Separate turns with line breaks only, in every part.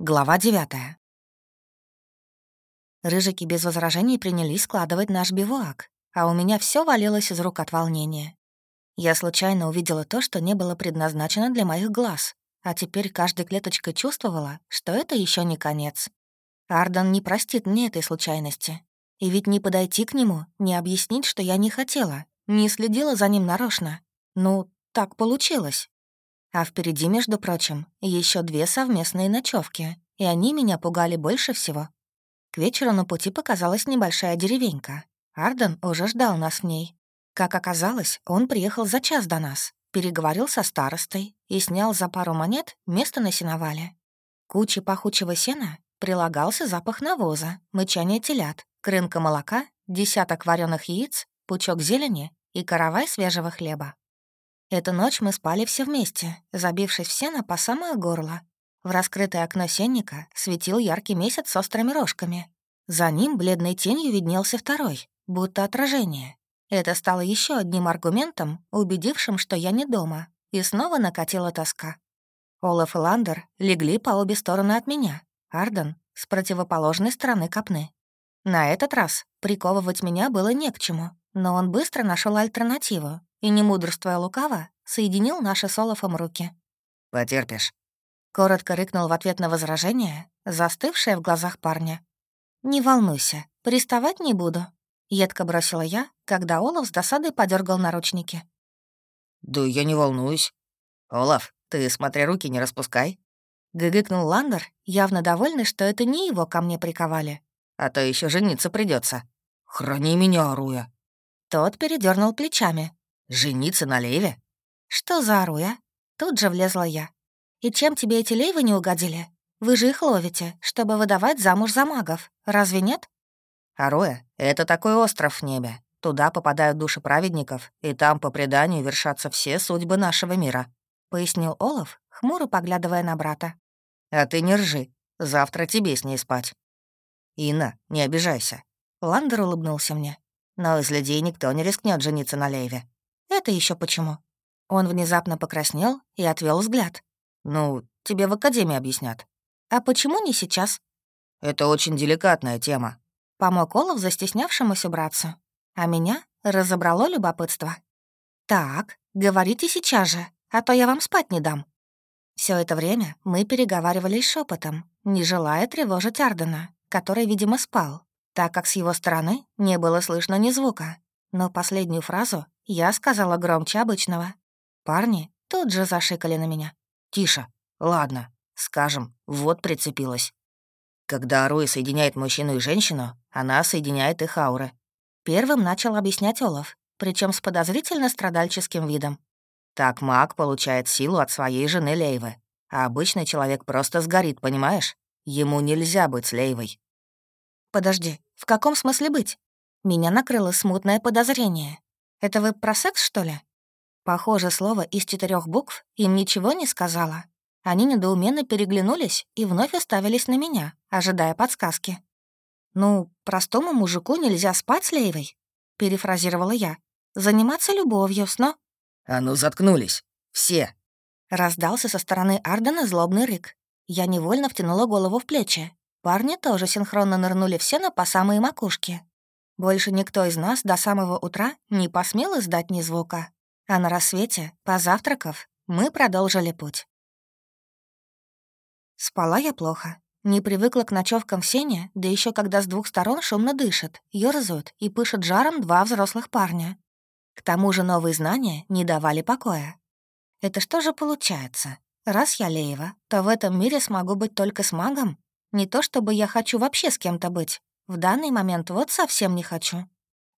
Глава девятая. Рыжики без возражений принялись складывать наш бивуак, а у меня все валилось из рук от волнения. Я случайно увидела то, что не было предназначено для моих глаз, а теперь каждой клеточкой чувствовала, что это еще не конец. Арден не простит мне этой случайности. И ведь не подойти к нему, не объяснить, что я не хотела, не следила за ним нарочно. Ну, так получилось. А впереди, между прочим, еще две совместные ночевки, и они меня пугали больше всего. К вечеру на пути показалась небольшая деревенька. Арден уже ждал нас в ней. Как оказалось, он приехал за час до нас, переговорил со старостой и снял за пару монет место на сеновале. Куче пахучего сена прилагался запах навоза, мычание телят, крынка молока, десяток вареных яиц, пучок зелени и каравай свежего хлеба. Эту ночь мы спали все вместе, забившись в сено по самое горло. В раскрытое окно сенника светил яркий месяц с острыми рожками. За ним бледной тенью виднелся второй, будто отражение. Это стало еще одним аргументом, убедившим, что я не дома, и снова накатила тоска. Олаф и Ландер легли по обе стороны от меня, Арден — с противоположной стороны копны. На этот раз приковывать меня было не к чему, но он быстро нашел альтернативу и, не мудрствуя лукаво, соединил наши с Олафом руки.
«Потерпишь».
Коротко рыкнул в ответ на возражение, застывшее в глазах парня. «Не волнуйся, приставать не буду», — едко бросила я, когда Олаф с досадой подергал наручники.
«Да я не волнуюсь. Олаф, ты смотри, руки не распускай».
Гыгыкнул Ландер, явно довольный, что это не его ко мне приковали.
«А то еще жениться придется. Храни меня, Аруя».
Тот передернул плечами,
«Жениться на Леве?»
«Что за оруя?» Тут же влезла я. «И чем тебе эти лейвы не угодили? Вы же их ловите, чтобы выдавать замуж за магов. Разве нет?»
«Аруя — это такой остров в небе. Туда попадают души праведников, и там, по преданию, вершатся все судьбы нашего мира», — пояснил Олаф, хмуро поглядывая на брата. «А ты не ржи. Завтра тебе с ней спать». «Инна, не обижайся».
Ландер улыбнулся мне.
«Но из людей никто не рискнет жениться на Лейве.
«Это еще почему?» Он внезапно покраснел и отвел взгляд.
«Ну, тебе в академии объяснят».
«А почему не сейчас?»
«Это очень деликатная тема», —
помог Олаф застеснявшемуся братцу. А меня разобрало любопытство. «Так, говорите сейчас же, а то я вам спать не дам». Все это время мы переговаривались шепотом, не желая тревожить Ардена, который, видимо, спал, так как с его стороны не было слышно ни звука. Но последнюю фразу я сказала громче обычного. Парни тут же зашикали на меня.
«Тише. Ладно. Скажем, вот прицепилась. Когда Аруи соединяет мужчину и женщину, она соединяет их ауры».
Первым начал объяснять Олаф, причем с подозрительно страдальческим видом.
Так маг получает силу от своей жены Лейвы, а обычный человек просто сгорит, понимаешь? Ему нельзя быть Лейвой.
«Подожди, в каком смысле быть?» Меня накрыло смутное подозрение. Это вы про секс, что ли?» Похоже, слово из четырех букв им ничего не сказала. Они недоуменно переглянулись и вновь оставились на меня, ожидая подсказки. «Ну, простому мужику нельзя спать с Лейвой», — перефразировала я. «Заниматься любовью, сно...»
«А ну, заткнулись! Все!»
Раздался со стороны Ардена злобный рык. Я невольно втянула голову в плечи. Парни тоже синхронно нырнули все на по самые макушки. Больше никто из нас до самого утра не посмел издать ни звука. А на рассвете, позавтракав, мы продолжили путь. Спала я плохо. Не привыкла к ночевкам в сене, да еще когда с двух сторон шумно дышат, ёрзают и пышут жаром два взрослых парня. К тому же новые знания не давали покоя. Это что же получается? Раз я Леева, то в этом мире смогу быть только с магом? Не то чтобы я хочу вообще с кем-то быть, в данный момент вот совсем не хочу.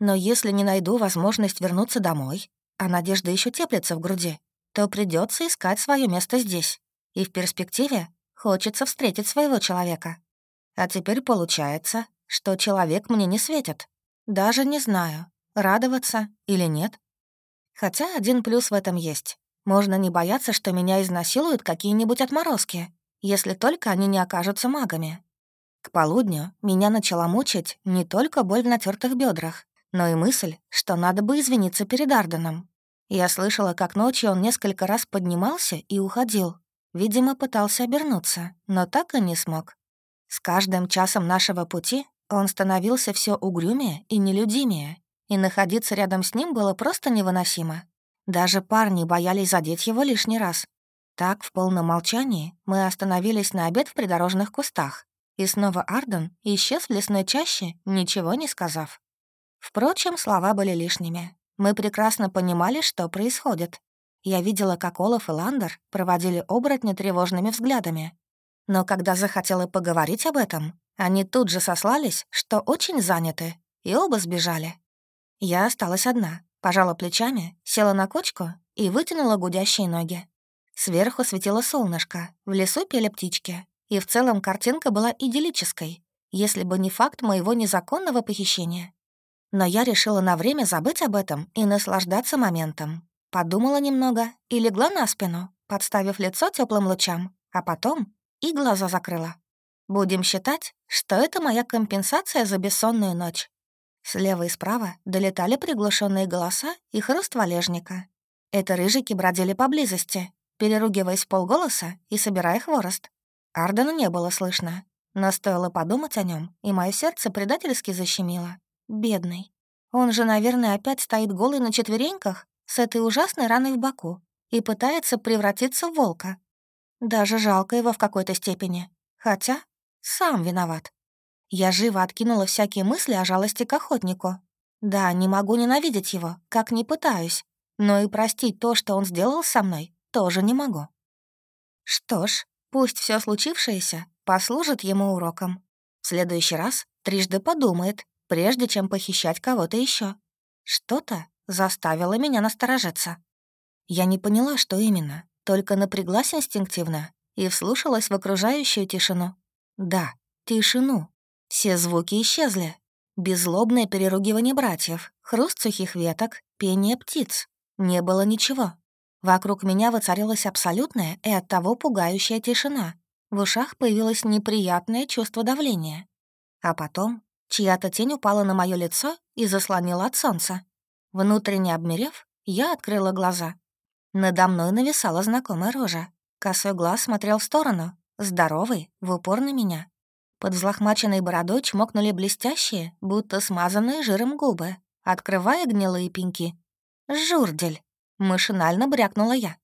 Но если не найду возможность вернуться домой, а надежда еще теплится в груди, то придется искать свое место здесь. И в перспективе хочется встретить своего человека. А теперь получается, что человек мне не светит. Даже не знаю, радоваться или нет. Хотя один плюс в этом есть. Можно не бояться, что меня изнасилуют какие-нибудь отморозки, если только они не окажутся магами. К полудню меня начала мучить не только боль в натертых бедрах, но и мысль, что надо бы извиниться перед Арденом. Я слышала, как ночью он несколько раз поднимался и уходил. Видимо, пытался обернуться, но так и не смог. С каждым часом нашего пути он становился все угрюмее и нелюдимее, и находиться рядом с ним было просто невыносимо. Даже парни боялись задеть его лишний раз. Так, в полном молчании, мы остановились на обед в придорожных кустах, и снова Арден исчез в лесной чаще, ничего не сказав. Впрочем, слова были лишними. Мы прекрасно понимали, что происходит. Я видела, как Олаф и Ландер проводили оборотни тревожными взглядами. Но когда захотела поговорить об этом, они тут же сослались, что очень заняты, и оба сбежали. Я осталась одна, пожала плечами, села на кочку и вытянула гудящие ноги. Сверху светило солнышко, в лесу пели птички, и в целом картинка была идиллической, если бы не факт моего незаконного похищения. Но я решила на время забыть об этом и наслаждаться моментом. Подумала немного и легла на спину, подставив лицо теплым лучам, а потом и глаза закрыла. Будем считать, что это моя компенсация за бессонную ночь. Слева и справа долетали приглушенные голоса и хруст валежника. Это рыжики бродили поблизости, переругиваясь полголоса и собирая хворост. Ардена не было слышно, но стоило подумать о нем, и мое сердце предательски защемило. Бедный. Он же, наверное, опять стоит голый на четвереньках с этой ужасной раной в боку и пытается превратиться в волка. Даже жалко его в какой-то степени. Хотя сам виноват. Я живо откинула всякие мысли о жалости к охотнику. Да, не могу ненавидеть его, как не пытаюсь. Но и простить то, что он сделал со мной, тоже не могу. Что ж, пусть все случившееся послужит ему уроком. В следующий раз трижды подумает, прежде чем похищать кого-то еще. Что-то заставило меня насторожиться. Я не поняла, что именно, только напряглась инстинктивно и вслушалась в окружающую тишину. Да, тишину. Все звуки исчезли. Беззлобное переругивание братьев, хруст сухих веток, пение птиц. Не было ничего. Вокруг меня воцарилась абсолютная и оттого пугающая тишина. В ушах появилось неприятное чувство давления. А потом чья-то тень упала на мое лицо и заслонила от солнца. Внутренне обмерев, я открыла глаза. Надо мной нависала знакомая рожа. Косой глаз смотрел в сторону, здоровый, в упор на меня. Под взлохмаченной бородой чмокнули блестящие, будто смазанные жиром губы, открывая гнилые пеньки. «Журдель!» — машинально брякнула я.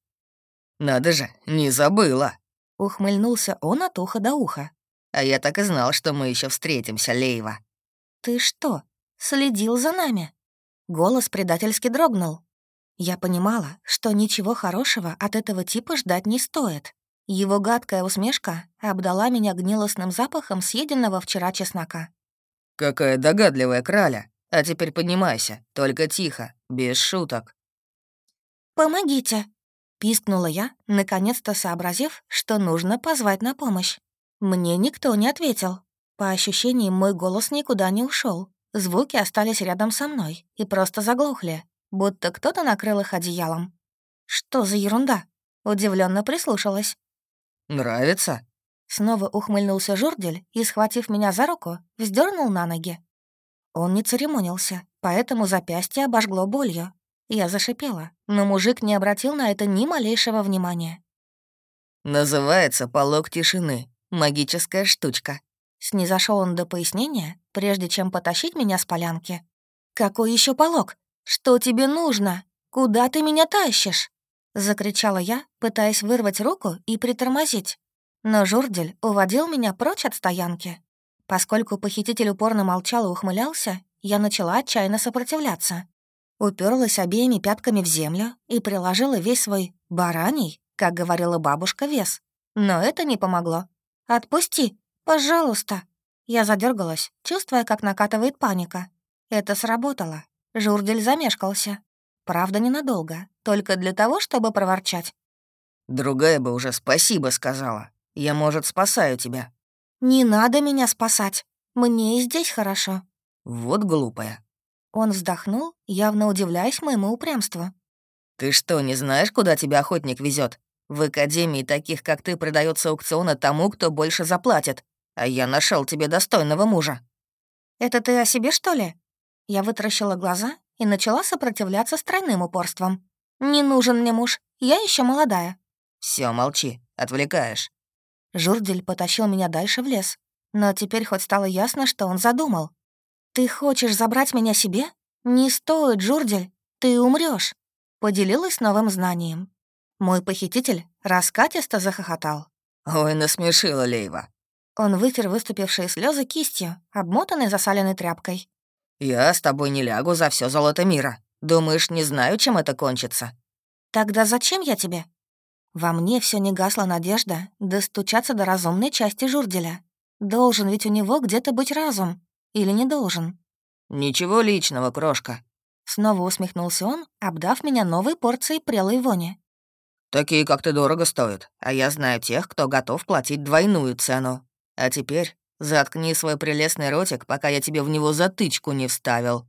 «Надо же, не забыла!»
— ухмыльнулся он от уха до уха.
«А я так и знал, что мы еще встретимся, Лейва».
«Ты что, следил за нами?» Голос предательски дрогнул, я понимала, что ничего хорошего от этого типа ждать не стоит. Его гадкая усмешка обдала меня гнилостным запахом съеденного вчера чеснока.
«Какая догадливая краля! А теперь поднимайся, только тихо, без шуток».
«Помогите!» — пискнула я, наконец-то сообразив, что нужно позвать на помощь. Мне никто не ответил. По ощущениям, мой голос никуда не ушел. Звуки остались рядом со мной и просто заглохли, будто кто-то накрыл их одеялом. «Что за ерунда?» — удивленно прислушалась.
«Нравится?»
Снова ухмыльнулся Журдель и, схватив меня за руку, вздернул на ноги. Он не церемонился, поэтому запястье обожгло болью. Я зашипела, но мужик не обратил на это ни малейшего внимания.
«Называется полог тишины. Магическая штучка».
Снизошел он до пояснения, прежде чем потащить меня с полянки. «Какой еще полог? «Что тебе нужно? Куда ты меня тащишь?» — закричала я, пытаясь вырвать руку и притормозить. Но Журдель уводил меня прочь от стоянки. Поскольку похититель упорно молчал и ухмылялся, я начала отчаянно сопротивляться. Уперлась обеими пятками в землю и приложила весь свой бараний, как говорила бабушка, вес. Но это не помогло. «Отпусти, пожалуйста!» Я задергалась, чувствуя, как накатывает паника. Это сработало. Журдель замешкался. Правда, ненадолго, только для того, чтобы проворчать.
«Другая бы уже спасибо сказала. Я, может, спасаю тебя».
«Не надо меня спасать. Мне и здесь хорошо».
«Вот глупая».
Он вздохнул, явно удивляясь моему упрямству.
«Ты что, не знаешь, куда тебя охотник везет? В академии таких, как ты, продается аукциона тому, кто больше заплатит. А я нашел тебе достойного мужа».
«Это ты о себе, что ли?» Я вытаращила глаза и начала сопротивляться с тройным упорством. «Не нужен мне муж, я еще молодая».
Все, молчи. Отвлекаешь».
Журдель потащил меня дальше в лес. Но теперь хоть стало ясно, что он задумал. «Ты хочешь забрать меня себе? Не стоит, Журдель, ты умрешь. Поделилась новым знанием. Мой похититель раскатисто захохотал.
«Ой, насмешила Лейва».
Он вытер выступившие слезы кистью, обмотанной засаленной тряпкой.
«Я с тобой не лягу за все золото мира. Думаешь, не знаю, чем это кончится?»
«Тогда зачем я тебе?» Во мне все не гасла надежда достучаться до разумной части Журделя. Должен ведь у него где-то быть разум. Или не должен?
«Ничего личного, крошка».
Снова усмехнулся он, обдав меня новой порцией прелой вони.
«Такие, как ты, дорого стоят, а я знаю тех, кто готов платить двойную цену. А теперь заткни свой прелестный ротик, пока я тебе в него затычку не вставил».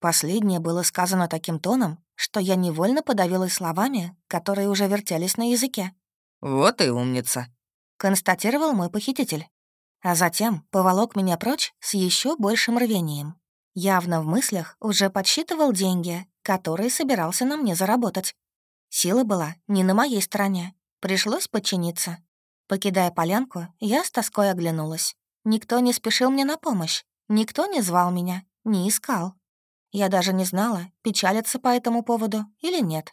Последнее было сказано таким тоном, что я невольно подавилась словами, которые уже вертелись на языке.
«Вот и умница», —
констатировал мой похититель. А затем поволок меня прочь с еще большим рвением. Явно в мыслях уже подсчитывал деньги, которые собирался на мне заработать. Сила была не на моей стороне. Пришлось подчиниться. Покидая полянку, я с тоской оглянулась. Никто не спешил мне на помощь. Никто не звал меня, не искал. Я даже не знала, печалиться по этому поводу или нет.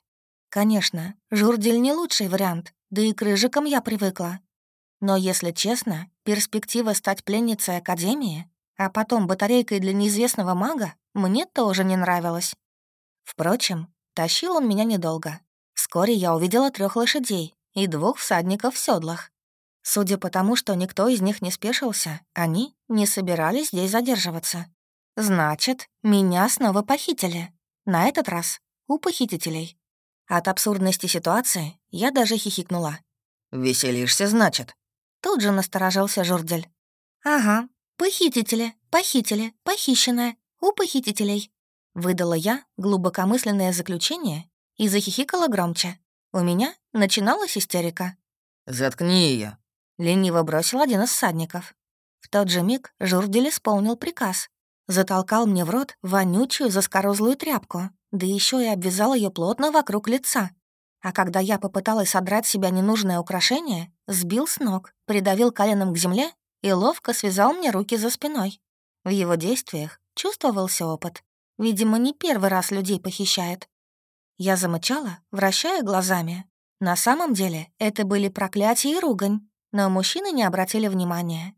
Конечно, журдель не лучший вариант, да и к рыжикам я привыкла. Но, если честно, перспектива стать пленницей Академии, а потом батарейкой для неизвестного мага, мне тоже не нравилась. Впрочем, тащил он меня недолго. Вскоре я увидела трех лошадей и двух всадников в седлах. Судя по тому, что никто из них не спешился, они не собирались здесь задерживаться. Значит, меня снова похитили. На этот раз у похитителей. От абсурдности ситуации я даже хихикнула.
«Веселишься, значит?»
Тут же насторожился Журдель. «Ага, похитители, похитили, похищенная, у похитителей». Выдала я глубокомысленное заключение и захихикала громче. У меня начиналась истерика.
«Заткни ее,
лениво бросил один из всадников. В тот же миг Журдель исполнил приказ, Затолкал мне в рот вонючую заскорузлую тряпку, да еще и обвязал ее плотно вокруг лица. А когда я попыталась содрать себя ненужное украшение, сбил с ног, придавил коленом к земле и ловко связал мне руки за спиной. В его действиях чувствовался опыт. Видимо, не первый раз людей похищает. Я замычала, вращая глазами. На самом деле это были проклятия и ругань, но мужчины не обратили внимания.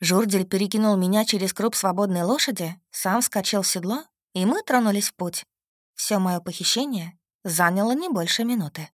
Журдель перекинул меня через круп свободной лошади, сам вскочил в седло, и мы тронулись в путь. Все мое похищение заняло не больше минуты.